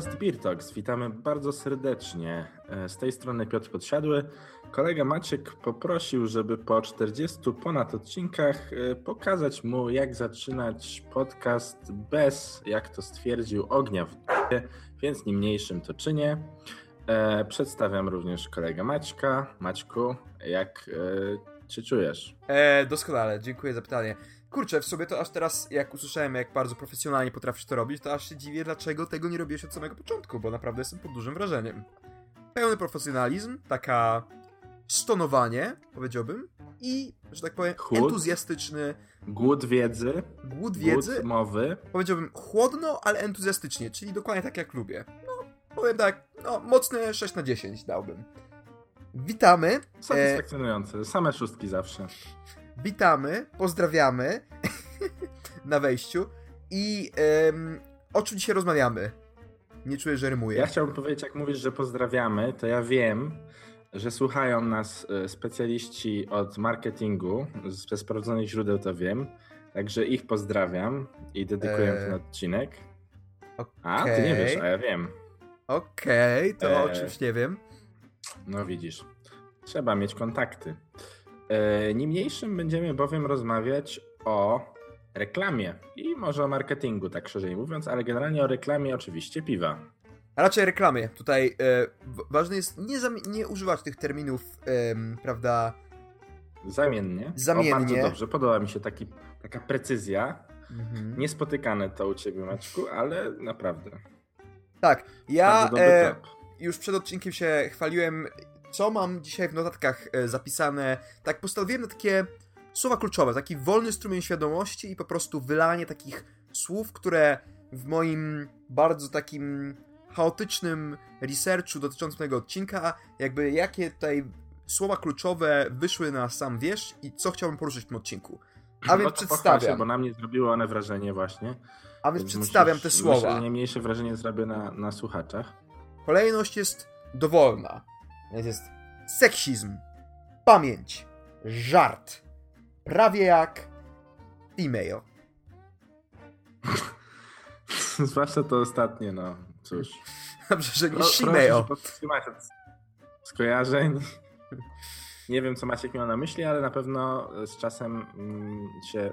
podcast Talks. Witamy bardzo serdecznie. E, z tej strony Piotr Podsiadły. Kolega Maciek poprosił, żeby po 40 ponad odcinkach e, pokazać mu, jak zaczynać podcast bez, jak to stwierdził, ognia w dupie, więc niemniejszym to czynię. E, przedstawiam również kolegę Maćka. Maćku, jak się czujesz? E, doskonale, dziękuję za pytanie. Kurczę, w sobie to aż teraz, jak usłyszałem, jak bardzo profesjonalnie potrafisz to robić, to aż się dziwię, dlaczego tego nie robiłeś od samego początku, bo naprawdę jestem pod dużym wrażeniem. Pełny profesjonalizm, taka stonowanie, powiedziałbym, i, że tak powiem, Chłód, entuzjastyczny. Głód wiedzy. Głód wiedzy. Głód mowy. Powiedziałbym chłodno, ale entuzjastycznie, czyli dokładnie tak jak lubię. No, powiem tak, no, mocne 6 na 10 dałbym. Witamy. Satysfakcjonujące, e... same szóstki zawsze witamy, pozdrawiamy na wejściu i um, o czym dzisiaj rozmawiamy? Nie czuję, że rymuję. Ja chciałbym powiedzieć, jak mówisz, że pozdrawiamy, to ja wiem, że słuchają nas e, specjaliści od marketingu, ze sprawdzonych źródeł to wiem, także ich pozdrawiam i dedykuję eee... ten odcinek. Okay. A, ty nie wiesz, a ja wiem. Okej, okay, to eee... o czymś nie wiem. No widzisz, trzeba mieć kontakty. E, niemniejszym będziemy bowiem rozmawiać o reklamie i może o marketingu, tak szerzej mówiąc, ale generalnie o reklamie oczywiście piwa. A raczej reklamie. Tutaj e, ważne jest nie, nie, używać tych terminów, e, prawda? Zamiennie. Zamiennie. O, bardzo dobrze, podoba mi się taki, taka precyzja. Mhm. Niespotykane to u ciebie, Maćku, ale naprawdę. Tak, ja e, już przed odcinkiem się chwaliłem co mam dzisiaj w notatkach e, zapisane. Tak, postanowiłem na takie słowa kluczowe, taki wolny strumień świadomości i po prostu wylanie takich słów, które w moim bardzo takim chaotycznym researchu dotyczącym tego odcinka, jakby jakie tutaj słowa kluczowe wyszły na sam wierzch i co chciałbym poruszyć w tym odcinku. A więc no przedstawiam. Się, bo na mnie zrobiło one wrażenie właśnie. A więc, więc przedstawiam musisz, te słowa. Myślę, nie mniejsze wrażenie zrobię na, na słuchaczach. Kolejność jest dowolna. Więc jest seksizm, pamięć, żart. Prawie jak female. Zwłaszcza to ostatnie, no cóż. Dobrze, że nie female. skojarzeń. Nie wiem, co Maciek miał na myśli, ale na pewno z czasem mm, się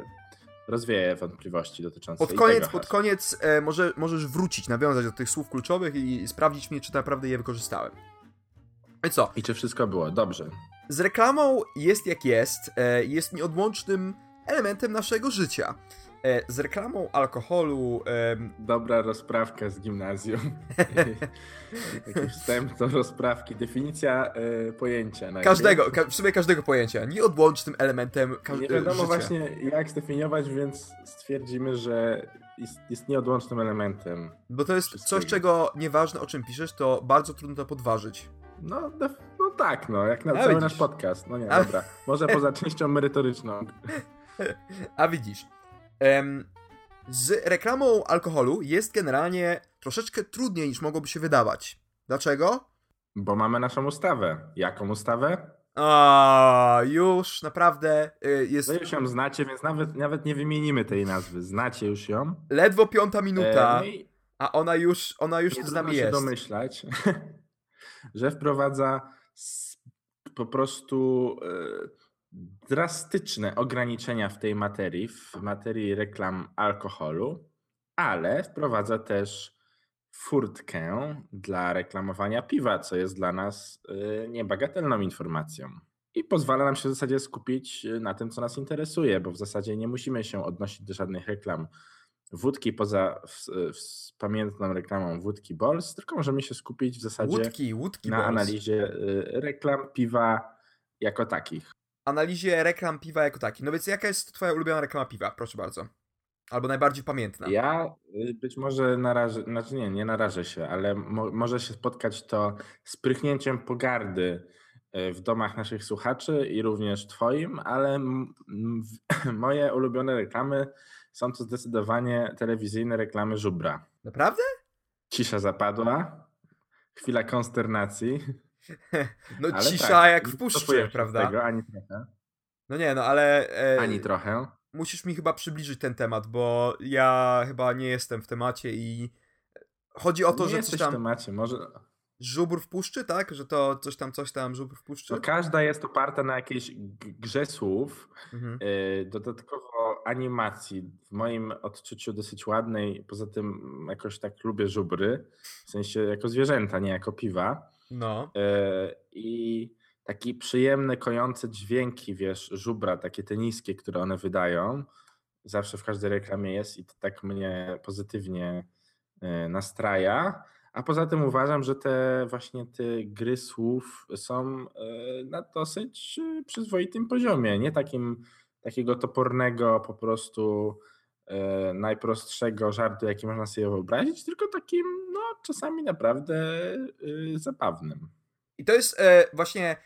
rozwieje wątpliwości dotyczące pod koniec, tego Pod koniec e, może, możesz wrócić, nawiązać do tych słów kluczowych i sprawdzić mnie, czy naprawdę je wykorzystałem. I co? I czy wszystko było dobrze? Z reklamą jest jak jest, e, jest nieodłącznym elementem naszego życia. E, z reklamą alkoholu. Dobra rozprawka z gimnazjum. Taki wstęp do rozprawki. Definicja e, pojęcia. Każdego, ka w sumie każdego pojęcia. Nieodłącznym elementem Nie wiadomo życia. właśnie jak zdefiniować, więc stwierdzimy, że jest, jest nieodłącznym elementem. Bo to jest coś, czego nieważne o czym piszesz, to bardzo trudno to podważyć. No, no tak, no, jak na cały widzisz. nasz podcast. No nie, A... dobra. Może poza częścią merytoryczną. A widzisz. Z reklamą alkoholu jest generalnie troszeczkę trudniej niż mogłoby się wydawać. Dlaczego? Bo mamy naszą ustawę. Jaką ustawę? A, już naprawdę y, jest. Wy już ją znacie, więc nawet, nawet nie wymienimy tej nazwy. Znacie już ją. Ledwo piąta minuta, e, no a ona już, ona już z nami jest. się domyślać. że wprowadza po prostu e, drastyczne ograniczenia w tej materii, w materii reklam alkoholu, ale wprowadza też furtkę dla reklamowania piwa, co jest dla nas e, niebagatelną informacją. I pozwala nam się w zasadzie skupić na tym, co nas interesuje, bo w zasadzie nie musimy się odnosić do żadnych reklam wódki poza pamiętną reklamą wódki Bols, tylko możemy się skupić w zasadzie wódki, wódki na analizie y, reklam piwa jako takich. Analizie reklam piwa jako takich. No więc jaka jest twoja ulubiona reklama piwa? Proszę bardzo. Albo najbardziej pamiętna. Ja y, być może narażę, znaczy nie, nie narażę się, ale mo, może się spotkać to z prychnięciem pogardy w domach naszych słuchaczy i również twoim, ale moje ulubione reklamy są to zdecydowanie telewizyjne reklamy żubra. Naprawdę? Cisza zapadła, chwila konsternacji. No ale cisza tak, jak w puszczy, prawda? Tego, ani trochę. No nie, no ale... E, ani trochę. Musisz mi chyba przybliżyć ten temat, bo ja chyba nie jestem w temacie i chodzi o to, nie że coś tam... w temacie, może... Żubr w puszczy, tak? Że to coś tam, coś tam, żubr w puszczy? No, każda jest oparta na jakiejś grze słów, Mhm. yy, animacji, w moim odczuciu dosyć ładnej, poza tym jakoś tak lubię żubry, w sensie jako zwierzęta, nie jako piwa. No. Yy, I takie przyjemne, kojące dźwięki, wiesz, żubra, takie te niskie, które one wydają, zawsze w każdej reklamie jest i to tak mnie pozytywnie yy, nastraja. A poza tym uważam, że te właśnie te gry słów są yy, na dosyć przyzwoitym poziomie, nie takim takiego topornego po prostu yy, najprostszego żartu, jaki można sobie wyobrazić, tylko takim no czasami naprawdę yy, zabawnym. I to jest e, właśnie,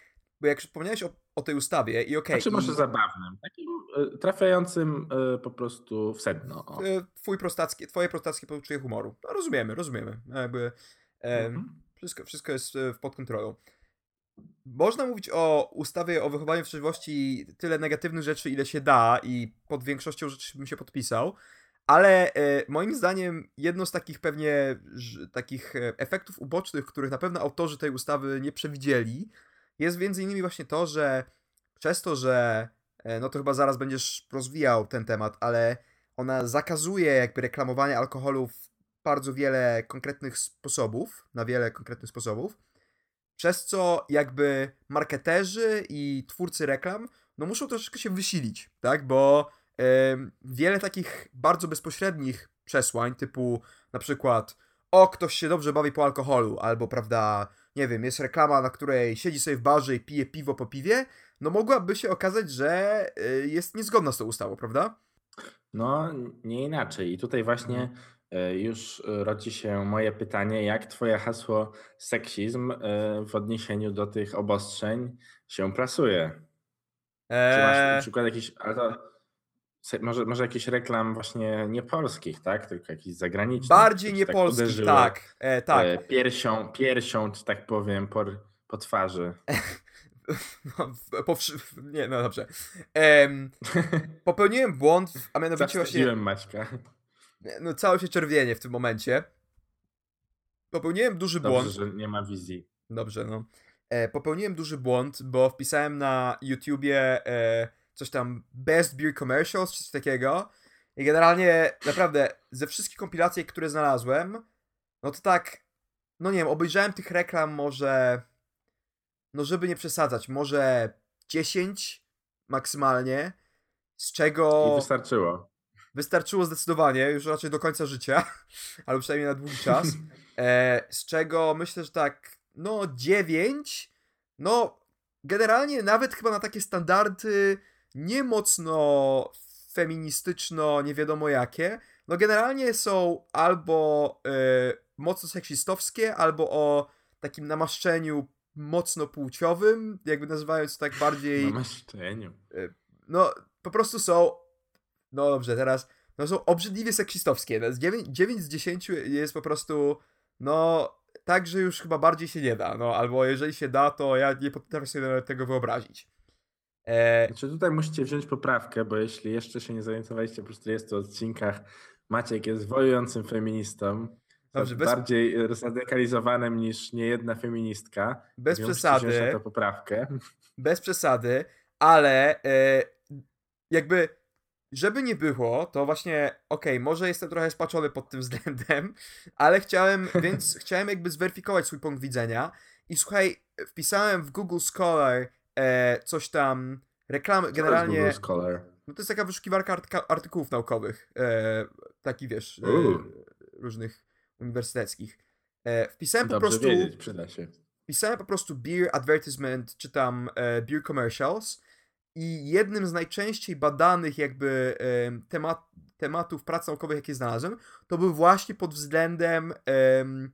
bo jak wspomniałeś o, o tej ustawie i okej. Znaczy i, może zabawnym, takim yy, trafiającym yy, po prostu w sedno. O. e, twój prostackie, twoje prostackie poczucie humoru. No, rozumiemy, rozumiemy. Jakby e, Mhm. wszystko, wszystko jest e, pod kontrolą. Można mówić o ustawie o wychowaniu w trzeźwości tyle negatywnych rzeczy, ile się da i pod większością rzeczy bym się podpisał, ale e, moim zdaniem jedno z takich pewnie ż, takich e, efektów ubocznych, których na pewno autorzy tej ustawy nie przewidzieli, jest między innymi właśnie to, że przez to, że e, no to chyba zaraz będziesz rozwijał ten temat, ale ona zakazuje jakby reklamowania alkoholu w bardzo wiele konkretnych sposobów, na wiele konkretnych sposobów, przez co jakby marketerzy i twórcy reklam no muszą troszeczkę się wysilić, tak, bo wiele takich bardzo bezpośrednich przesłań, typu na przykład o, ktoś się dobrze bawi po alkoholu, albo prawda, nie wiem, jest reklama, na której siedzi sobie w barze i pije piwo po piwie, no mogłaby się okazać, że y, jest niezgodna z tą ustawą, prawda? No, nie inaczej. I tutaj właśnie e, już e, rodzi się moje pytanie, jak twoje hasło seksizm e, w odniesieniu do tych obostrzeń się plasuje? Czy masz na Eee, przykład jakiś, ale to, może, może jakiś reklam właśnie nie polskich, tak? Tylko jakiś zagranicznych. bardziej nie tak polskich, uderzyły, tak, e, tak. e, Piersią, piersią, czy tak powiem, po, po twarzy. No, po, nie, no dobrze. Em, popełniłem błąd, a mianowicie właśnie. Maćka. No, całe się czerwienie w tym momencie. Popełniłem duży błąd. Dobrze, że nie ma wizji. Dobrze, no. E, popełniłem duży błąd, bo wpisałem na YouTubie e, coś tam Best Beer Commercials, czy coś takiego. I generalnie, naprawdę, ze wszystkich kompilacji, które znalazłem, no to tak, no nie wiem, obejrzałem tych reklam może, no żeby nie przesadzać, może 10 maksymalnie, z czego I wystarczyło. Wystarczyło zdecydowanie, już raczej do końca życia, albo przynajmniej na długi czas. E, z czego myślę, że tak, no 9, no generalnie nawet chyba na takie standardy nie mocno feministyczno, nie wiadomo jakie, no generalnie są albo e, mocno seksistowskie, albo o takim namaszczeniu mocno płciowym, jakby nazywając to tak bardziej Na maszczeniu. no, po prostu są. No dobrze, teraz. No są obrzydliwie seksistowskie. No, z 9, 9 z 10 jest po prostu. No, tak, że już chyba bardziej się nie da. No, albo jeżeli się da, to ja nie potrafię sobie nawet tego wyobrazić. E, Znaczy tutaj musicie wziąć poprawkę, bo jeśli jeszcze się nie zorientowaliście po 40 odcinkach, Maciek jest wojującym feministą. Dobrze, bez- bardziej zradykalizowanym niż niejedna feministka. Bez Więc przesady. na to poprawkę. bez przesady, ale e, jakby, żeby nie było, to właśnie, okej, może jestem trochę spaczony pod tym względem, ale chciałem, więc chciałem jakby zweryfikować swój punkt widzenia i słuchaj, wpisałem w Google Scholar e, coś tam, reklamy, generalnie, Google Scholar. no to jest taka wyszukiwarka artyka, artykułów naukowych, e, taki wiesz, e, różnych uniwersyteckich. E, wpisałem po Dobrze prostu wiedzieć, przyda się. pisałem po prostu beer advertisement, czy tam e, beer commercials i jednym z najczęściej badanych jakby em, temat, tematów prac naukowych, jakie znalazłem, to był właśnie pod względem em,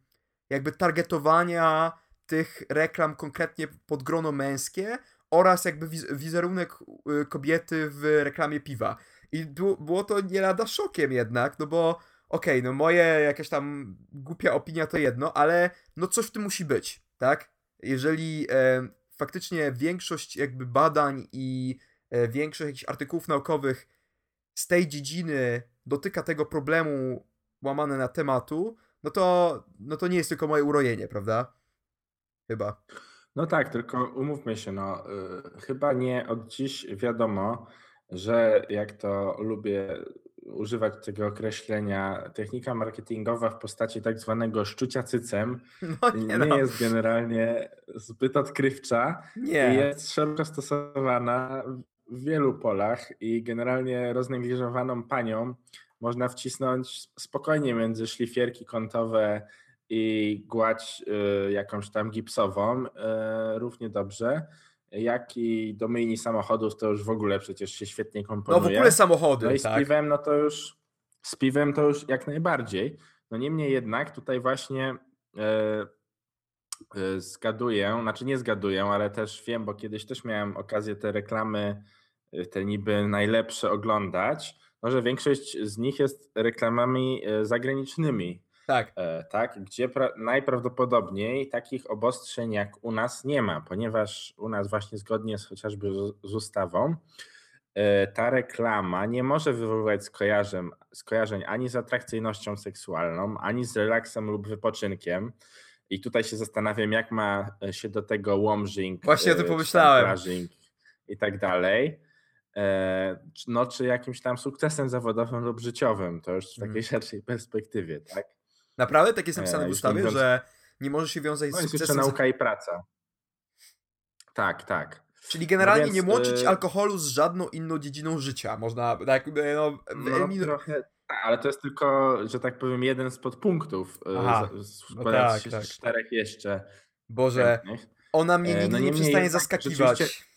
jakby targetowania tych reklam konkretnie pod grono męskie oraz jakby wiz wizerunek y, kobiety w reklamie piwa. I było, to nie lada szokiem jednak, no bo okej, no moje jakaś tam głupia opinia to jedno, ale no coś w tym musi być, tak? Jeżeli e, faktycznie większość jakby badań i e, większość jakichś artykułów naukowych z tej dziedziny dotyka tego problemu łamane na tematu, no to, no to nie jest tylko moje urojenie, prawda? Chyba. No tak, tylko umówmy się, no y, chyba nie od dziś wiadomo, że jak to lubię używać tego określenia, technika marketingowa w postaci tak zwanego szczucia cycem no nie, nie no. jest generalnie zbyt odkrywcza nie. i jest szeroko stosowana w wielu polach i generalnie roznegliżowaną panią można wcisnąć spokojnie między szlifierki kątowe i gładź y, jakąś tam gipsową y, równie dobrze jak i do myjni samochodów to już w ogóle przecież się świetnie komponuje. No w ogóle samochody, No i tak. z piwem no to już z piwem to już jak najbardziej. No niemniej jednak tutaj właśnie e, e, zgaduję, znaczy nie zgaduję, ale też wiem, bo kiedyś też miałem okazję te reklamy, e, te niby najlepsze oglądać, no że większość z nich jest reklamami zagranicznymi. Tak. E, tak, gdzie najprawdopodobniej takich obostrzeń jak u nas nie ma, ponieważ u nas właśnie zgodnie z chociażby z ustawą e, ta reklama nie może wywoływać skojarzeń, skojarzeń ani z atrakcyjnością seksualną, ani z relaksem lub wypoczynkiem. I tutaj się zastanawiam, jak ma się do tego łomżing, Właśnie pomyślałem. i tak dalej. E, no, czy jakimś tam sukcesem zawodowym lub życiowym, to już w takiej mm. szerszej perspektywie, tak? Naprawdę? Tak jest napisane w ustawie, że nie może się wiązać no, z sukcesem? jest nauka i praca. Tak, tak. Czyli no generalnie no więc, nie łączyć y... alkoholu z żadną inną dziedziną życia. Można tak no, no trochę, tak, ale to jest tylko, że tak powiem, jeden z podpunktów. Y, Aha, no tak, tak. czterech jeszcze. Boże, ona mnie e, nigdy no, nie przestanie zaskakiwać.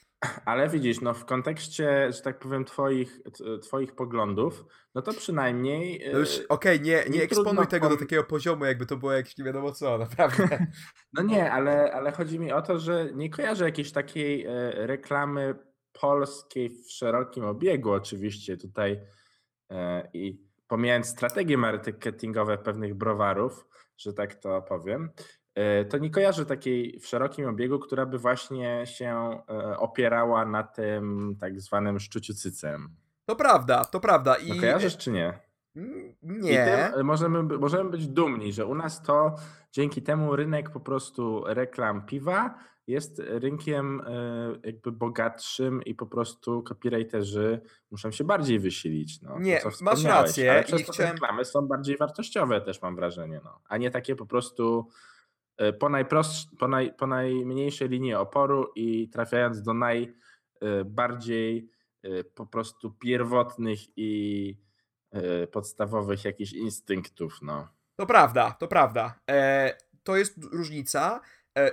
Ale widzisz, no w kontekście, że tak powiem, twoich, twoich poglądów, no to przynajmniej. No e, okej, okay, nie, nie eksponuj tego do takiego poziomu, jakby to było jakieś nie wiadomo co, naprawdę. No nie, ale, ale chodzi mi o to, że nie kojarzę jakiejś takiej e, reklamy polskiej w szerokim obiegu, oczywiście tutaj e, i pomijając strategie marketingowe pewnych browarów, że tak to powiem, to nie kojarzę takiej w szerokim obiegu, która by właśnie się e, opierała na tym tak zwanym szczuciu cycem. To prawda, to prawda. I... No kojarzysz czy nie? Nie. możemy, możemy być dumni, że u nas to dzięki temu rynek po prostu reklam piwa jest rynkiem e, jakby bogatszym i po prostu copywriterzy muszą się bardziej wysilić. No, nie, masz rację. Ale przez to chciałem... reklamy są bardziej wartościowe też mam wrażenie, no, a nie takie po prostu E, po, po, naj, po najmniejszej linii oporu i trafiając do najbardziej e, po prostu pierwotnych i e, podstawowych jakichś instynktów. No. To prawda, to prawda. E, to jest różnica. E,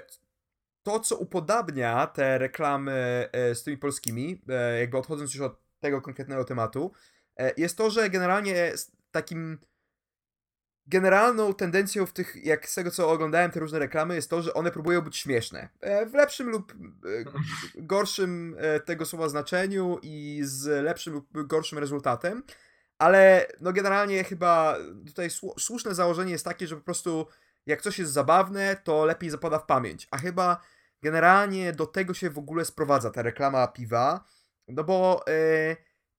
to, co upodabnia te reklamy z tymi polskimi, jakby odchodząc już od tego konkretnego tematu, jest to, że generalnie takim generalną tendencją w tych, jak z tego co oglądałem te różne reklamy, jest to, że one próbują być śmieszne. E, w lepszym lub e, gorszym e, tego słowa znaczeniu i z lepszym lub gorszym rezultatem. Ale no generalnie chyba tutaj słuszne założenie jest takie, że po prostu jak coś jest zabawne, to lepiej zapada w pamięć. A chyba generalnie do tego się w ogóle sprowadza ta reklama piwa. No bo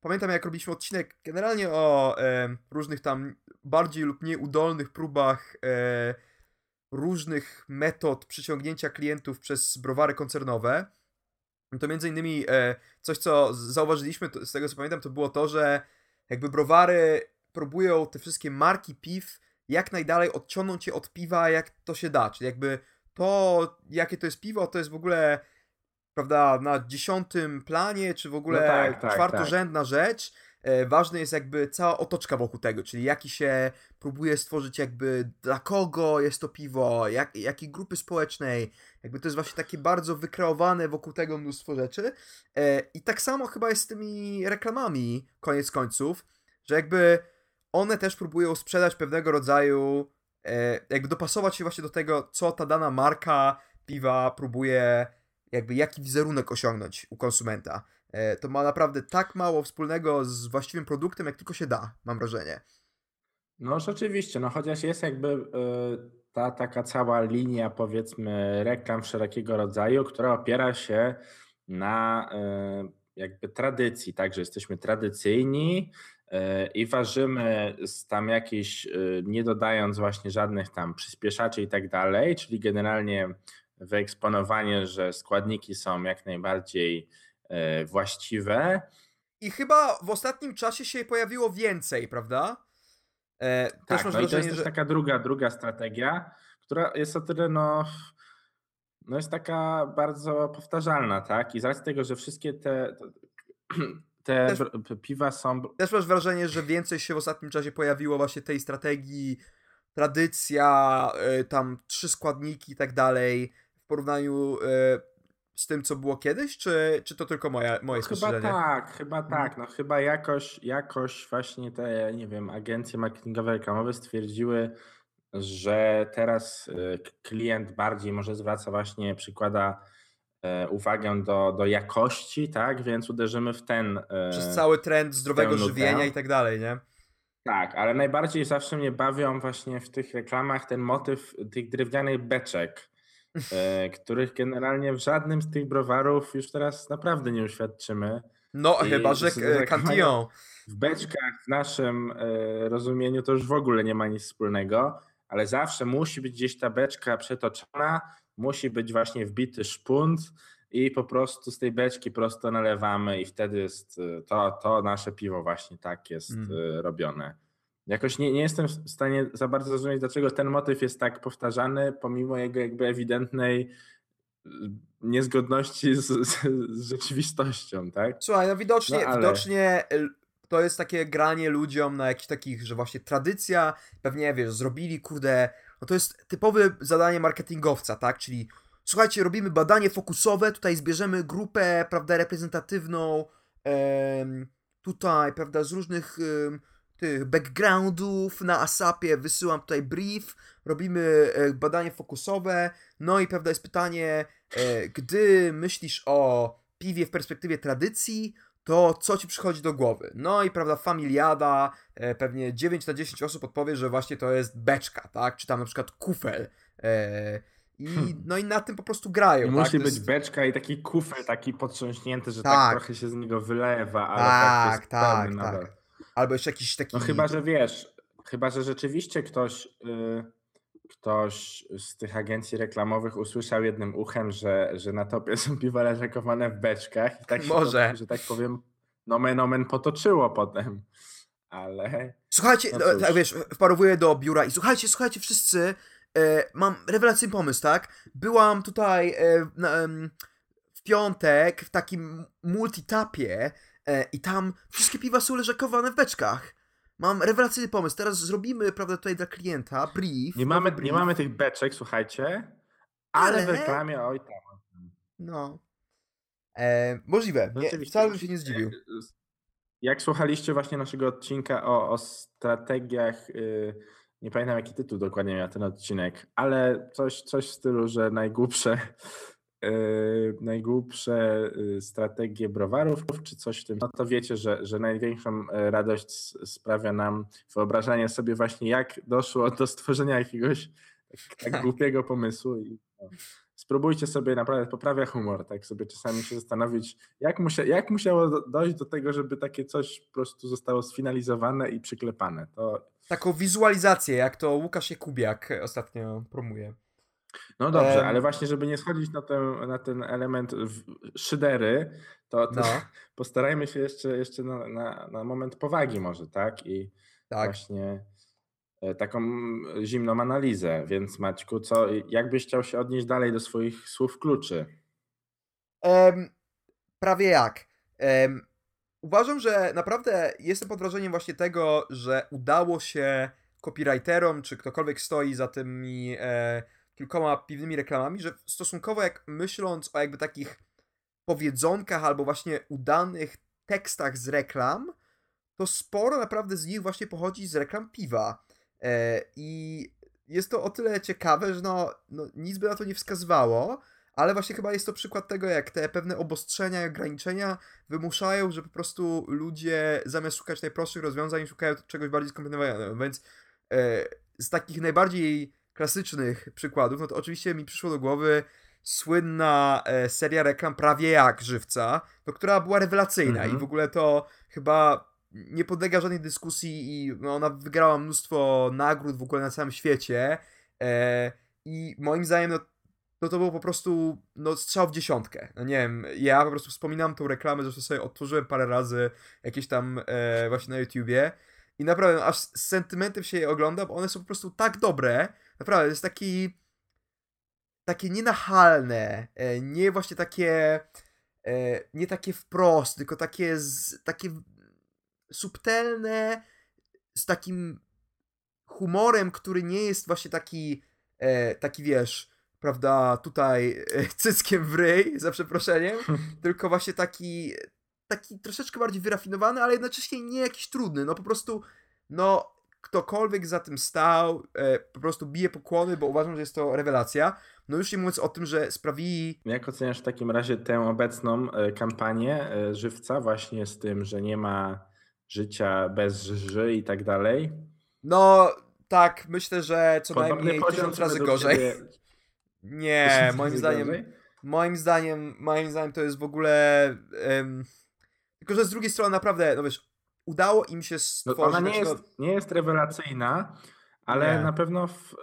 pamiętam jak robiliśmy odcinek generalnie o e, różnych tam bardziej lub mniej udolnych próbach e, różnych metod przyciągnięcia klientów przez browary koncernowe. To między innymi e, coś, co zauważyliśmy, to, z tego co pamiętam, to było to, że jakby browary próbują te wszystkie marki piw jak najdalej odciągnąć je od piwa, jak to się da. Czyli jakby to, jakie to jest piwo, to jest w ogóle prawda, na dziesiątym planie, czy w ogóle no tak, tak, czwartorzędna tak. rzecz. E, ważna jest jakby cała otoczka wokół tego, czyli jaki się próbuje stworzyć jakby dla kogo jest to piwo, jak, jakiej grupy społecznej, jakby to jest właśnie takie bardzo wykreowane wokół tego mnóstwo rzeczy e, i tak samo chyba jest z tymi reklamami koniec końców, że jakby one też próbują sprzedać pewnego rodzaju e, jakby dopasować się właśnie do tego, co ta dana marka piwa próbuje jakby jaki wizerunek osiągnąć u konsumenta. E, to ma naprawdę tak mało wspólnego z właściwym produktem, jak tylko się da, mam wrażenie. No rzeczywiście, no chociaż jest jakby e, ta taka cała linia powiedzmy reklam wszelkiego rodzaju, która opiera się na e, jakby tradycji, tak, że jesteśmy tradycyjni i ważymy tam jakieś, nie dodając właśnie żadnych tam przyspieszaczy i tak dalej, czyli generalnie wyeksponowanie, że składniki są jak najbardziej właściwe. I chyba w ostatnim czasie się pojawiło więcej, prawda? E, tak, no to jest że... też taka druga, druga strategia, która jest o tyle no, no jest taka bardzo powtarzalna, tak? I z racji tego, że wszystkie te, te też, piwa są... Też masz wrażenie, że więcej się w ostatnim czasie pojawiło właśnie tej strategii, tradycja, y, tam trzy składniki i tak dalej, porównaniu y, z tym, co było kiedyś, czy, czy to tylko moja, moje no, Chyba tak, chyba mhm. tak. No chyba jakoś, jakoś właśnie te, nie wiem, agencje marketingowe, reklamowe stwierdziły, że teraz y, klient bardziej może zwraca właśnie, przykłada e, uwagę do, do jakości, tak? Więc uderzymy w ten. E, Przez cały trend zdrowego żywienia i tak dalej, nie? Tak, ale najbardziej zawsze mnie bawią właśnie w tych reklamach ten motyw tych drewnianych beczek E, których generalnie w żadnym z tych browarów już teraz naprawdę nie uświadczymy. No, I chyba, że Cantillon. W beczkach w naszym e, rozumieniu to już w ogóle nie ma nic wspólnego, ale zawsze musi być gdzieś ta beczka przetoczona, musi być właśnie wbity szpunt i po prostu z tej beczki prosto nalewamy i wtedy jest e, to, to nasze piwo właśnie tak jest mm. robione. Jakoś nie, nie jestem w stanie za bardzo zrozumieć, dlaczego ten motyw jest tak powtarzany, pomimo jego jakby ewidentnej y, niezgodności z, z, z rzeczywistością, tak? Słuchaj, no widocznie, no, ale... widocznie y, to jest takie granie ludziom na jakichś takich, że właśnie tradycja, pewnie wiesz, zrobili, kurde, no to jest typowe zadanie marketingowca, tak? Czyli słuchajcie, robimy badanie fokusowe, tutaj zbierzemy grupę, prawda, reprezentatywną, em, tutaj, prawda, z różnych tych backgroundów na ASAPie, wysyłam tutaj brief, robimy e, badanie fokusowe, no i prawda jest pytanie, e, gdy myślisz o piwie w perspektywie tradycji, to co ci przychodzi do głowy? No i prawda, familiada, e, pewnie 9 na 10 osób odpowie, że właśnie to jest beczka, tak? Czy tam na przykład kufel. I, hmm. No i na tym po prostu grają. I tak? musi być jest... beczka i taki kufel taki potrząśnięty, że tak, tak trochę się z niego wylewa, ale tak, tak, tak, tak. Albo jeszcze jakiś taki. No chyba, że wiesz, chyba, że rzeczywiście ktoś, yy, ktoś z tych agencji reklamowych usłyszał jednym uchem, że, że na topie są piwa leżakowane w beczkach i tak Może. To, że tak powiem, nomen omen potoczyło potem. Ale. Słuchajcie, no, no tak wiesz, wparowuję do biura i słuchajcie, słuchajcie, wszyscy. E, mam rewelacyjny pomysł, tak? Byłam tutaj e, na, e, w piątek w takim multitapie E, I tam wszystkie piwa są leżakowane w beczkach. Mam rewelacyjny pomysł. Teraz zrobimy, prawda, tutaj dla klienta brief. Nie mamy, brief. Nie mamy tych beczek, słuchajcie, ale, ale... w reklamie oj tam. No. E, możliwe. Nie, wcale bym się nie zdziwił. Jak słuchaliście właśnie naszego odcinka o, o strategiach, yy, nie pamiętam jaki tytuł dokładnie miał ten odcinek, ale coś, coś w stylu, że najgłupsze najgłupsze y, strategie browarów, czy coś w tym, no to wiecie, że, że największą e, radość sprawia nam wyobrażanie sobie właśnie, jak doszło do stworzenia jakiegoś tak, tak głupiego pomysłu. I, no, spróbujcie sobie naprawdę, poprawia humor, tak sobie czasami się zastanowić, jak, musia, jak musiało dojść do tego, żeby takie coś po prostu zostało sfinalizowane i przyklepane. To... Taką wizualizację, jak to Łukasz Jakubiak ostatnio promuje. No dobrze, ale właśnie, żeby nie schodzić na ten, na ten element szydery, to, to no. postarajmy się jeszcze, jeszcze na, na, na, moment powagi może, tak? I tak. właśnie e, taką zimną analizę. Więc Maćku, co, jak byś chciał się odnieść dalej do swoich słów kluczy? Um, prawie jak. Um, uważam, że naprawdę jestem pod wrażeniem właśnie tego, że udało się copywriterom, czy ktokolwiek stoi za tymi e, kilkoma piwnymi reklamami, że stosunkowo jak myśląc o jakby takich powiedzonkach albo właśnie udanych tekstach z reklam, to sporo naprawdę z nich właśnie pochodzi z reklam piwa. E, I jest to o tyle ciekawe, że no, no nic by na to nie wskazywało, ale właśnie chyba jest to przykład tego, jak te pewne obostrzenia i ograniczenia wymuszają, że po prostu ludzie zamiast szukać najprostszych rozwiązań, szukają czegoś bardziej skomplikowanego. Więc e, z takich najbardziej klasycznych przykładów, no to oczywiście mi przyszło do głowy słynna e, seria reklam prawie jak żywca, to która była rewelacyjna -hmm. i mhm. w ogóle to chyba nie podlega żadnej dyskusji i no, ona wygrała mnóstwo nagród w ogóle na całym świecie e, i moim zdaniem no, no to było po prostu no, strzał w dziesiątkę. No nie wiem, ja po prostu wspominam tą reklamę, zresztą sobie otworzyłem parę razy jakieś tam e, właśnie na YouTubie i naprawdę aż z sentymentem się je ogląda, bo one są po prostu tak dobre, naprawdę, to jest taki takie nienachalne, e, nie właśnie takie e, nie takie wprost, tylko takie z, takie subtelne z takim humorem, który nie jest właśnie taki e, taki wiesz, prawda, tutaj cyckiem w ryj, za przeproszeniem, tylko właśnie taki taki troszeczkę bardziej wyrafinowany, ale jednocześnie nie jakiś trudny, no po prostu no ktokolwiek za tym stał, e, po prostu bije pokłony, bo uważam, że jest to rewelacja. No już nie mówiąc o tym, że sprawili... Jak oceniasz w takim razie tę obecną e, kampanię e, Żywca właśnie z tym, że nie ma życia bez ży i tak dalej? No tak, myślę, że co Podobny najmniej tysiąc razy gorzej. Nie, moim zdaniem... Gorzej? Moim zdaniem, moim zdaniem to jest w ogóle... Tylko, że z drugiej strony naprawdę, no wiesz, udało im się stworzyć... No ona nie jest, nie jest rewelacyjna, ale nie. na pewno w,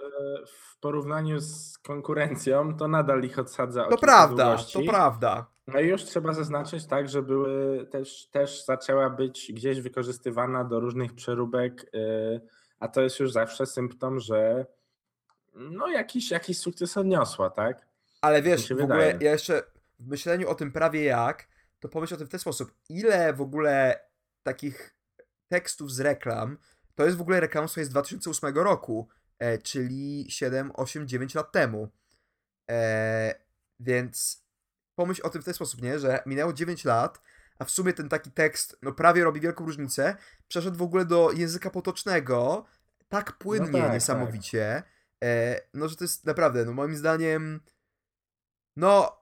w, porównaniu z konkurencją to nadal ich odsadza To prawda, to prawda. No i już trzeba zaznaczyć tak, że były też, też zaczęła być gdzieś wykorzystywana do różnych przeróbek, yy, a to jest już zawsze symptom, że no jakiś, jakiś sukces odniosła, tak? Ale wiesz, w ogóle wydaje. ja jeszcze w myśleniu o tym prawie jak, to pomyśl o tym w ten sposób. Ile w ogóle takich tekstów z reklam, to jest w ogóle reklamstwo z 2008 roku, e, czyli 7, 8, 9 lat temu. E, więc pomyśl o tym w ten sposób, nie? że minęło 9 lat, a w sumie ten taki tekst no prawie robi wielką różnicę, przeszedł w ogóle do języka potocznego tak płynnie, no tak, niesamowicie, tak. E, no że to jest naprawdę, no moim zdaniem, no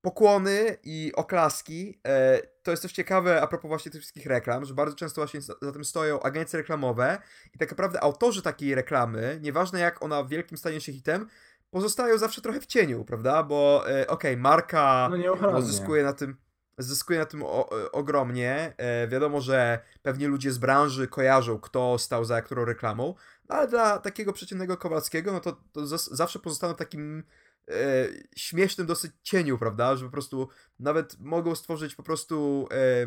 pokłony i oklaski. E, to jest też ciekawe a propos właśnie tych wszystkich reklam, że bardzo często właśnie za, tym stoją agencje reklamowe i tak naprawdę autorzy takiej reklamy, nieważne jak ona w wielkim stanie się hitem, pozostają zawsze trochę w cieniu, prawda? Bo e, okej, okay, marka no zyskuje na tym zyskuje na tym o, e, ogromnie. E, wiadomo, że pewnie ludzie z branży kojarzą, kto stał za którą reklamą, no ale dla takiego przeciętnego Kowalskiego, no to, to zawsze pozostaną takim e, śmiesznym dosyć cieniu, prawda? Że po prostu nawet mogą stworzyć po prostu e,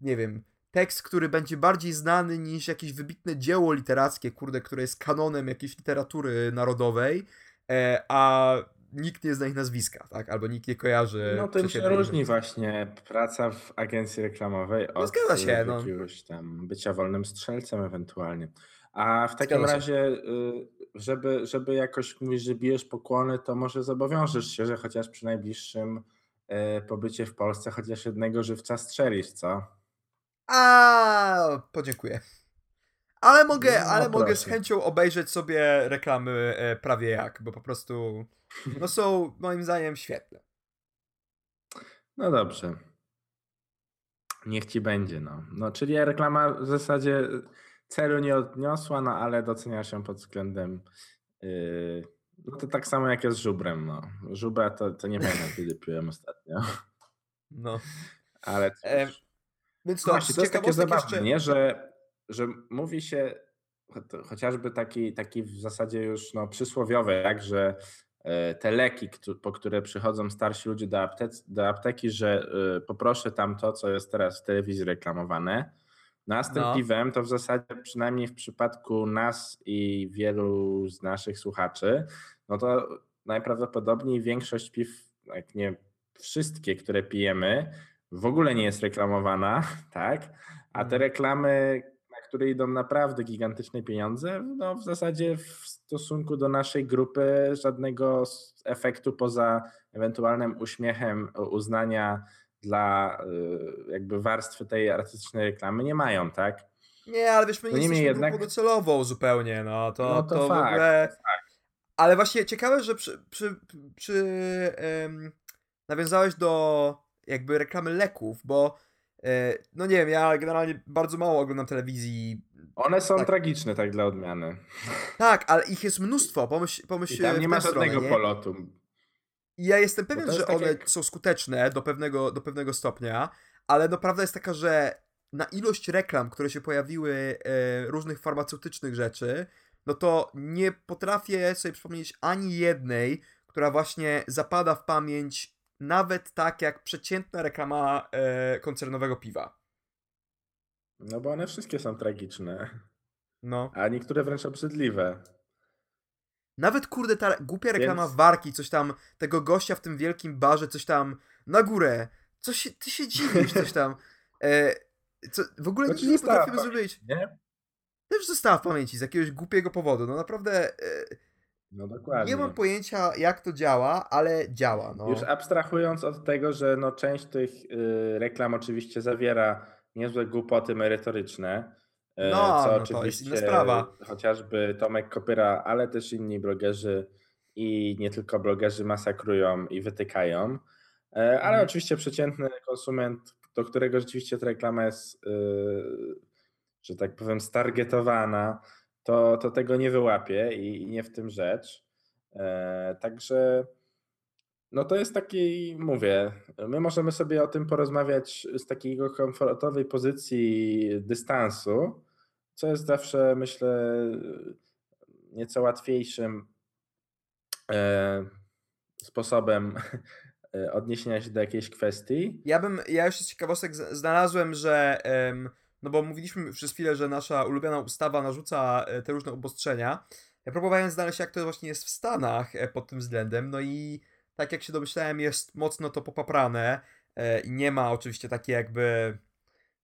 nie wiem, tekst, który będzie bardziej znany niż jakieś wybitne dzieło literackie, kurde, które jest kanonem jakiejś literatury narodowej, e, a nikt nie zna ich nazwiska, tak? Albo nikt nie kojarzy. No to się różni właśnie praca w agencji reklamowej no, od zgadza się, no. jakiegoś tam bycia wolnym strzelcem ewentualnie. A w takim razie, y, żeby, żeby jakoś mówić, że bijesz pokłony, to może zobowiążesz się, że chociaż przy najbliższym y, pobycie w Polsce chociaż jednego żywca strzelisz, co? A, podziękuję. Ale mogę, no, ale mogę z chęcią obejrzeć sobie reklamy e, prawie jak, bo po prostu no są moim zdaniem świetne. No dobrze. Niech ci będzie, no. No, czyli reklama w zasadzie celu nie odniosła, no ale docenia się pod względem yy, no to tak samo jak jest z żubrem, no. Żubra to, to nie pamiętam, kiedy piłem ostatnio. No. Ale e, więc to, Właśnie, to jest takie zabawne, jeszcze... nie? Że, że mówi się chociażby taki, taki w zasadzie już no, przysłowiowy, jak, że e, te leki, po które przychodzą starsi ludzie do, aptec, do apteki, że e, poproszę tam to, co jest teraz w telewizji reklamowane, no a z tym no. piwem to w zasadzie przynajmniej w przypadku nas i wielu z naszych słuchaczy, no to najprawdopodobniej większość piw, jak nie wszystkie, które pijemy, w ogóle nie jest reklamowana, tak? A te mhm. reklamy, na które idą naprawdę gigantyczne pieniądze, no w zasadzie w stosunku do naszej grupy żadnego efektu poza ewentualnym uśmiechem uznania dla y, jakby warstwy tej artystycznej reklamy nie mają, tak? Nie, ale wiesz, my no nie jesteśmy jednak... grupą docelową zupełnie, no to, no to, to fakt, w ogóle... Fakt. Ale właśnie ciekawe, że przy, przy, przy um, nawiązałeś do jakby reklamy leków, bo e, no nie wiem, ja generalnie bardzo mało oglądam telewizji. One są tak. tragiczne tak dla odmiany. Tak, ale ich jest mnóstwo, pomyśl, pomyśl I tam nie ma żadnego polotu. I ja jestem pewien, że one jak... są skuteczne do pewnego, do pewnego stopnia, ale no prawda jest taka, że na ilość reklam, które się pojawiły e, różnych farmaceutycznych rzeczy, no to nie potrafię sobie przypomnieć ani jednej, która właśnie zapada w pamięć nawet tak jak przeciętna reklama e, koncernowego piwa. No bo one wszystkie są tragiczne. No. A niektóre wręcz obrzydliwe. Nawet kurde ta głupia reklama Więc... warki, coś tam, tego gościa w tym wielkim barze, coś tam na górę. Co się, ty się dziwisz, coś tam. E, co, w ogóle nic nie potrafimy zrobić. Nie? Też została w pamięci z jakiegoś głupiego powodu. No naprawdę. E, no dokładnie. Nie mam pojęcia, jak to działa, ale działa. No. Już abstrahując od tego, że no część tych y, reklam oczywiście zawiera niezłe głupoty merytoryczne. E, no, co no oczywiście to jest inna sprawa. chociażby Tomek Kopyra, ale też inni blogerzy i nie tylko blogerzy masakrują i wytykają. E, ale mhm. oczywiście przeciętny konsument, do którego rzeczywiście ta reklama jest, y, że tak powiem, stargetowana, to, to tego nie wyłapie i, i nie w tym rzecz. E, także no to jest taki, mówię, my możemy sobie o tym porozmawiać z takiego komfortowej pozycji dystansu, co jest zawsze, myślę, nieco łatwiejszym e, sposobem e, odniesienia się do jakiejś kwestii. Ja bym, ja już z ciekawostek znalazłem, że no bo mówiliśmy przez chwilę, że nasza ulubiona ustawa narzuca e, te różne obostrzenia. Ja próbowałem znaleźć, jak to właśnie jest w Stanach pod tym względem, no i tak jak się domyślałem, jest mocno to popaprane i nie ma oczywiście takiej jakby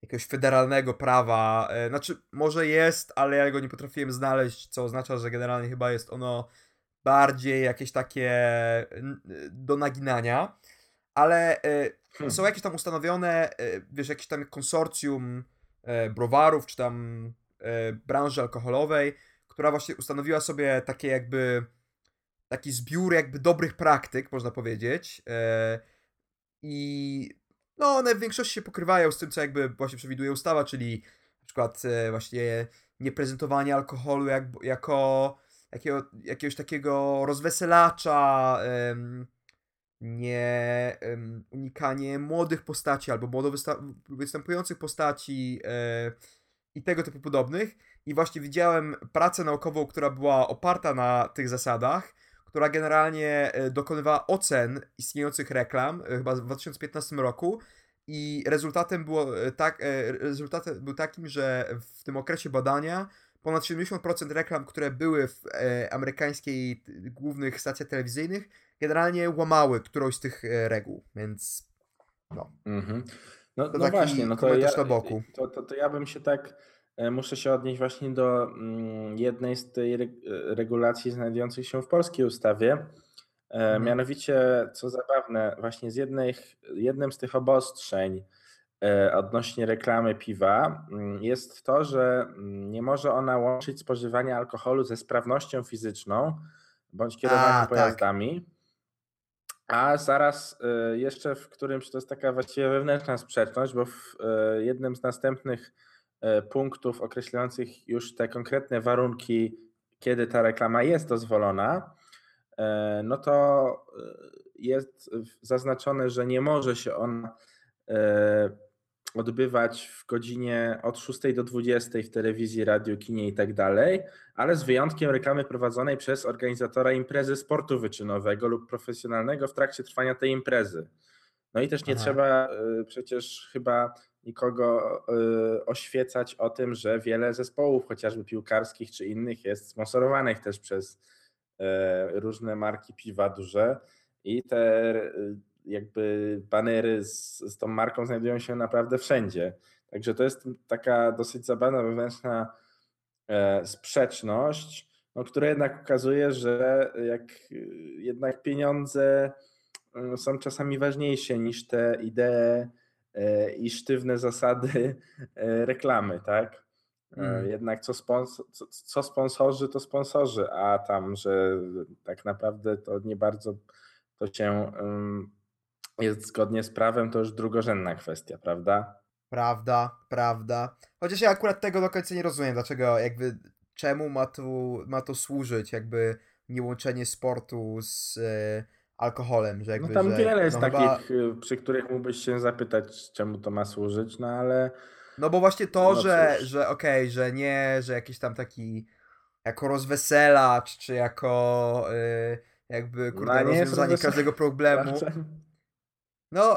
jakiegoś federalnego prawa. E, znaczy, może jest, ale ja go nie potrafiłem znaleźć, co oznacza, że generalnie chyba jest ono bardziej jakieś takie do naginania. Ale e, hmm. są jakieś tam ustanowione, wiesz, jakieś tam konsorcjum browarów, czy tam branży alkoholowej, która właśnie ustanowiła sobie takie jakby taki zbiór jakby dobrych praktyk, można powiedzieć. E, I no one w większości się pokrywają z tym, co jakby właśnie przewiduje ustawa, czyli na przykład e, właśnie nieprezentowanie alkoholu jak, jako jakiego, jakiegoś takiego rozweselacza, nie unikanie młodych postaci albo młodo występujących postaci e, i tego typu podobnych. I właśnie widziałem pracę naukową, która była oparta na tych zasadach która generalnie e, dokonywała ocen istniejących reklam, e, chyba w 2015 roku. I rezultatem było e, tak, rezultatem był takim, że w tym okresie badania ponad 70% reklam, które były w amerykańskiej głównych stacjach telewizyjnych, generalnie łamały którąś z tych reguł, więc no. Mhm. No, to no właśnie, no to ja, na boku. To, to, to ja bym się tak muszę się odnieść właśnie do mm, jednej z tej regulacji znajdujących się w polskiej ustawie. E, mhm. Mianowicie, co zabawne, właśnie z jednej, jednym z tych obostrzeń e, odnośnie reklamy piwa mm, jest to, że mm, nie może ona łączyć spożywania alkoholu ze sprawnością fizyczną bądź kierowaniem tak. pojazdami. Tak. A zaraz jeszcze w którymś to jest taka właściwie wewnętrzna sprzeczność, bo w jednym z następnych E, punktów określających już te konkretne warunki, kiedy ta reklama jest dozwolona, e, no to e, jest zaznaczone, że nie może się on odbywać w godzinie od 6 do 20 w telewizji, radiu, kinie i tak dalej, ale z wyjątkiem reklamy prowadzonej przez organizatora imprezy sportu wyczynowego lub profesjonalnego w trakcie trwania tej imprezy. No i też nie Aha. trzeba przecież chyba nikogo y, oświecać o tym, że wiele zespołów, chociażby piłkarskich czy innych, jest sponsorowanych też przez e, różne marki piwa duże i te y, jakby banery z, z tą marką znajdują się naprawdę wszędzie. Także to jest taka dosyć zabawna wewnętrzna e, sprzeczność, no, która jednak ukazuje, że jak y, jednak pieniądze są czasami ważniejsze niż te idee i sztywne zasady e, reklamy, tak? Mm. Jednak co, sponsor, co, co sponsorzy, to sponsorzy, a tam, że tak naprawdę to nie bardzo to się jest zgodnie z prawem, to już drugorzędna kwestia, prawda? Prawda, prawda. Chociaż ja akurat tego do końca nie rozumiem, dlaczego jakby czemu ma, tu, ma to służyć, jakby nie łączenie sportu z alkoholem, że jakby, No tam że, wiele jest no chyba- takich, y, przy których mógłbyś się zapytać, czemu to ma służyć, no ale No bo właśnie to, No że, cóż. że okej, że nie, że jakiś tam taki jako rozweselacz, czy jako y, jakby kurde No, nie jest rozwiązanie każdego problemu. No,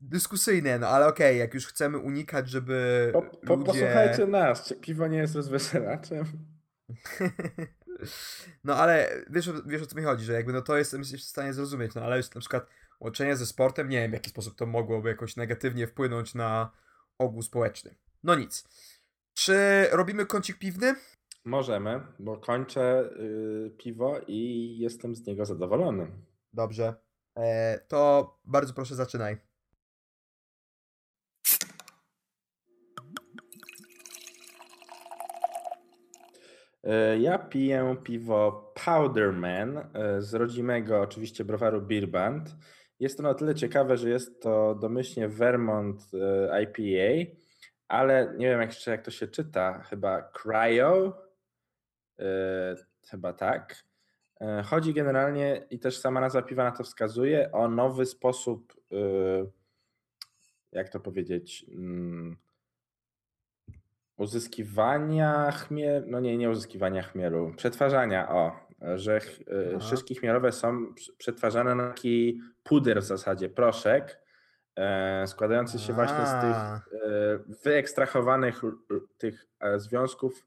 dyskusyjne, no ale okej, jak już chcemy unikać, żeby Po, po, ludzie... Posłuchajcie nas, czy piwo nie jest rozweselaczem? No ale wiesz, o- wiesz o co mi chodzi, że jakby no to jestem w stanie zrozumieć, no ale już na przykład łączenie ze sportem, nie wiem w jaki sposób to mogłoby jakoś negatywnie wpłynąć na ogół społeczny. No nic. Czy robimy kącik piwny? Możemy, bo kończę y, piwo i jestem z niego zadowolony. Dobrze. E, to bardzo proszę zaczynaj. Ja piję piwo Powderman y, z rodzimego oczywiście browaru Beerband. Jest to na tyle ciekawe, że jest to domyślnie Vermont y, IPA, ale nie wiem jeszcze jak to się czyta, chyba Cryo, chyba tak. Chodzi generalnie i też sama nazwa piwa na to wskazuje o nowy sposób, jak to powiedzieć, mm, uzyskiwania chmielu, no nie, nie uzyskiwania chmielu, przetwarzania, o, że y, Aha. szyszki chmielowe są przetwarzane na taki puder w zasadzie, proszek, e, składający się właśnie z tych A. e, wyekstrahowanych tych e, związków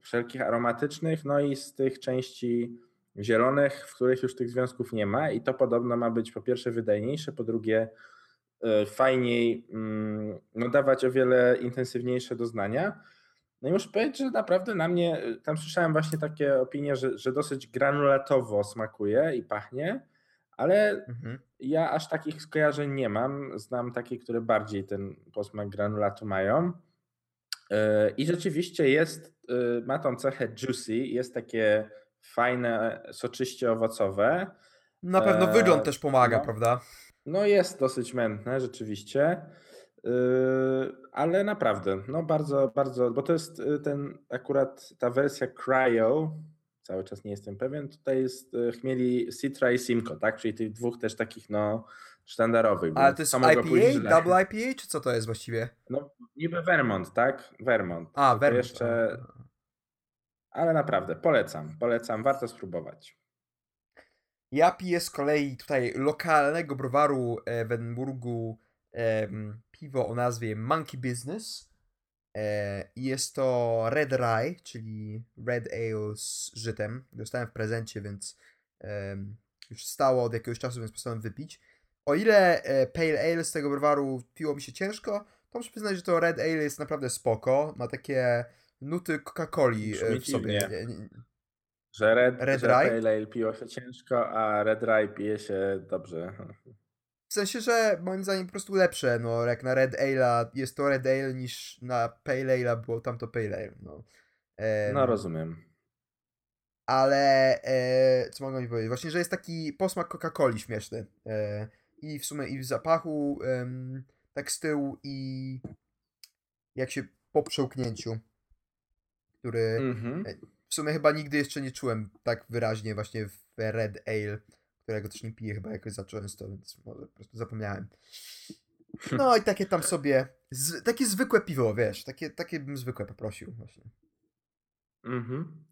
wszelkich aromatycznych, no i z tych części zielonych, w których już tych związków nie ma i to podobno ma być po pierwsze wydajniejsze, po drugie e, fajniej mm, no, dawać o wiele intensywniejsze doznania. No i muszę powiedzieć, że naprawdę na mnie, e, tam słyszałem właśnie takie opinie, że, że dosyć granulatowo smakuje i pachnie, ale Mhm. ja aż takich skojarzeń nie mam. Znam takie, które bardziej ten posmak granulatu mają. Yy, I rzeczywiście jest, ma tą cechę juicy, jest takie fajne, soczyście owocowe. Na pewno wygląd też pomaga, no. prawda? No jest dosyć mętne, rzeczywiście. Yy, ale naprawdę, no bardzo, bardzo, bo to jest yy, ten akurat ta wersja Cryo, cały czas nie jestem pewien, tutaj jest yy, chmieli Citra i Simcoe, tak? Czyli tych dwóch też takich no sztandarowych. Ale to jest IPA, double IPA, czy co to jest właściwie? No niby Vermont, tak? Vermont. A, Vermont. jeszcze, ale naprawdę, polecam, polecam, warto spróbować. Ja piję z kolei tutaj lokalnego browaru e, w Edynburgu piwo o nazwie Monkey Business. E, jest to Red Rye, czyli Red Ale z żytem. Dostałem w prezencie, więc już stało od jakiegoś czasu, więc postanowiłem wypić. O ile e, Pale Ale z tego browaru piło mi się ciężko, to muszę przyznać, że to Red Ale jest naprawdę spoko. Ma takie nuty Coca-Coli w sobie. Że Red, Red że? Pale Ale piło się ciężko, a Red Rye pije się dobrze. W sensie, że moim zdaniem po prostu lepsze, no jak na Red Ale'a jest to Red Ale niż na Pale Ale'a było tamto Pale Ale, no. No rozumiem. Ale, e, co mogę mi powiedzieć? Właśnie, że jest taki posmak Coca-Coli śmieszny. E, I w sumie i w zapachu, tak z tyłu i jak się po przełknięciu, który Mhm. W sumie chyba nigdy jeszcze nie czułem tak wyraźnie właśnie w Red Ale, którego też nie piję chyba jakoś za często, więc może po prostu zapomniałem. No i takie tam sobie, z, takie zwykłe piwo, wiesz, takie, takie bym zwykłe poprosił właśnie. Mhm.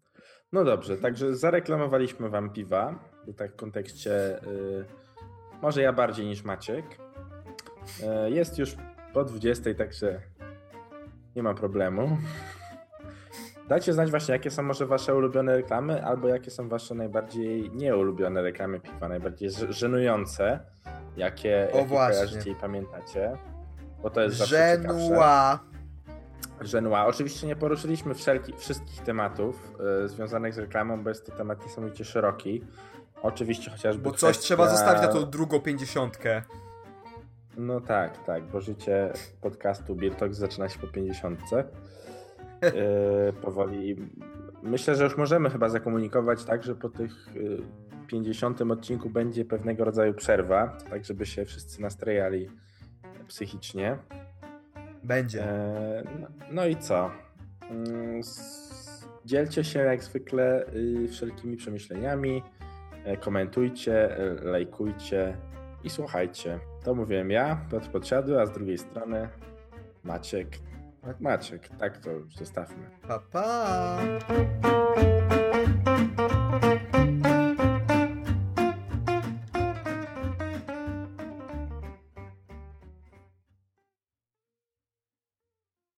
No dobrze, także zareklamowaliśmy wam piwa. Tak w kontekście y, może ja bardziej niż Maciek. Y, jest już po 20, także nie ma problemu. Dajcie znać właśnie, jakie są może wasze ulubione reklamy, albo jakie są wasze najbardziej nieulubione reklamy piwa, najbardziej żenujące, jakie, O, jakie kojarzycie i pamiętacie. Bo to jest zawsze ciekawsze. Żenua! Żenua. Oczywiście nie poruszyliśmy wszelki, wszystkich tematów y, związanych z reklamą, bo jest to temat niesamowicie szeroki. Oczywiście chociażby. Bo coś kwestia- trzeba zostawić na tą drugą pięćdziesiątkę. No tak, tak, bo życie podcastu Talks zaczyna się po 50. Y, powoli. Myślę, że już możemy chyba zakomunikować tak, że po tych y, 50 odcinku będzie pewnego rodzaju przerwa, tak żeby się wszyscy nastrajali psychicznie. Będzie. E, No, no i co? Mm, Dzielcie się jak zwykle y, wszelkimi przemyśleniami. e, komentujcie, e, lajkujcie i słuchajcie. To mówiłem ja, Piotr Podsiadły, a z drugiej strony Maciek. Jak Maciek, tak to już zostawmy. Pa, pa!